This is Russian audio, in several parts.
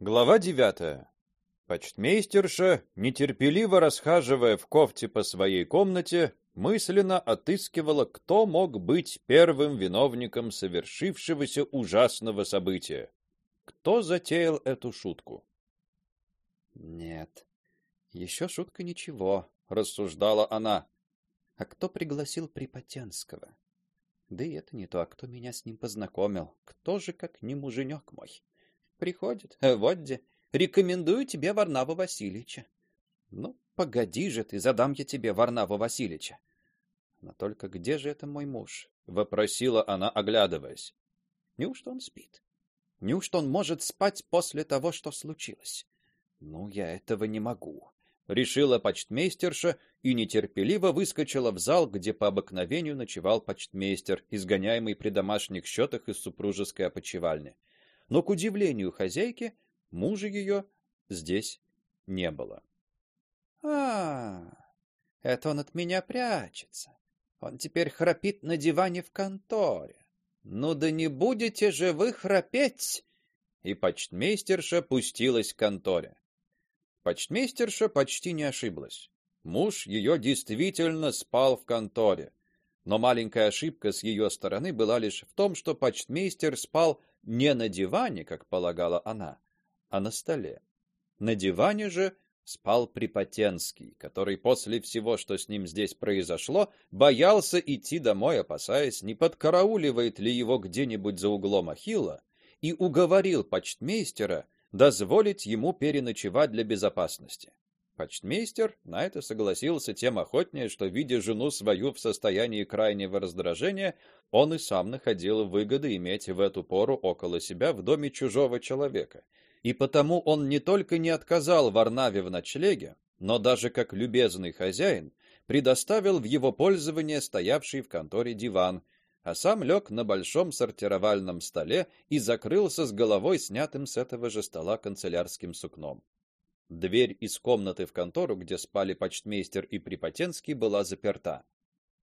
Глава девятая. Почтмейстерша, нетерпеливо расхаживая в кофте по своей комнате, мысленно отыскивала, кто мог быть первым виновником совершившегося ужасного события. Кто затеял эту шутку? Нет. еще шутка ничего, рассуждала она. А кто пригласил Припотенского? Да и это не то, а кто меня с ним познакомил? Кто же, как не муженек мой? Приходит, э, вот где. Рекомендую тебе Варнава Васильевича. Ну, погоди же ты, задам я тебе Варнава Васильевича. Но только где же это мой муж? вопросила она, оглядываясь. Неужто он спит? Неужто он может спать после того, что случилось? Ну, я этого не могу, решила почтмейстерша и нетерпеливо выскочила в зал, где по обыкновению ночевал почтмейстер, изгоняемый при домашних счетах из супружеской опочивальни но к удивлению хозяйки мужа ее здесь не было. А, это он от меня прячется. Он теперь храпит на диване в конторе. Ну да не будете же вы храпеть. И почтмейстерша пустилась к конторе. Почтмейстерша почти не ошиблась. Муж ее действительно спал в конторе. Но маленькая ошибка с ее стороны была лишь в том, что почтмейстер спал не на диване, как полагала она, а на столе. На диване же спал Припотенский, который после всего, что с ним здесь произошло, боялся идти домой, опасаясь, не подкарауливает ли его где-нибудь за углом Ахилла, и уговорил почтмейстера дозволить ему переночевать для безопасности. Почтмейстер на это согласился тем охотнее, что видя жену свою в состоянии крайнего раздражения, он и сам находил выгоды иметь в эту пору около себя в доме чужого человека. И потому он не только не отказал Варнаве в ночлеге, но даже как любезный хозяин предоставил в его пользование стоявший в конторе диван, а сам лег на большом сортировальном столе и закрылся с головой снятым с этого же стола канцелярским сукном. Дверь из комнаты в контору, где спали почтмейстер и Припотенский, была заперта.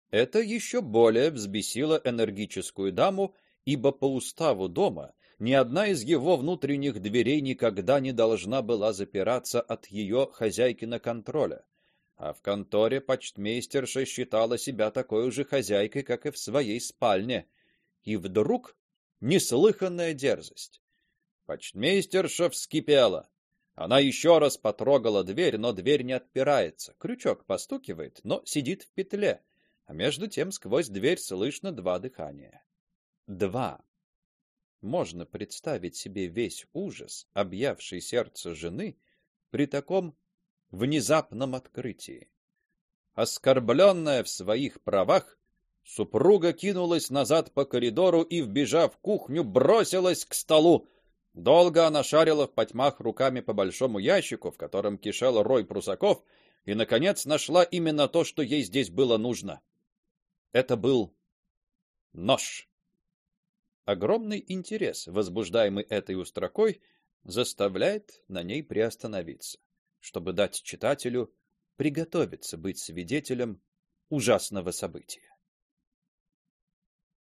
Это еще более взбесило энергическую даму, ибо по уставу дома ни одна из его внутренних дверей никогда не должна была запираться от ее хозяйкина контроля. А в конторе почтмейстерша считала себя такой же хозяйкой, как и в своей спальне. И вдруг неслыханная дерзость. Почтмейстерша вскипела. Она еще раз потрогала дверь, но дверь не отпирается. Крючок постукивает, но сидит в петле. А между тем сквозь дверь слышно два дыхания. Два. Можно представить себе весь ужас, объявший сердце жены при таком внезапном открытии. Оскорбленная в своих правах, супруга кинулась назад по коридору и, вбежав в кухню, бросилась к столу. Долго она шарила в потьмах руками по большому ящику, в котором кишел рой прусаков, и наконец нашла именно то, что ей здесь было нужно. Это был нож. Огромный интерес, возбуждаемый этой устрокой, заставляет на ней приостановиться, чтобы дать читателю приготовиться быть свидетелем ужасного события.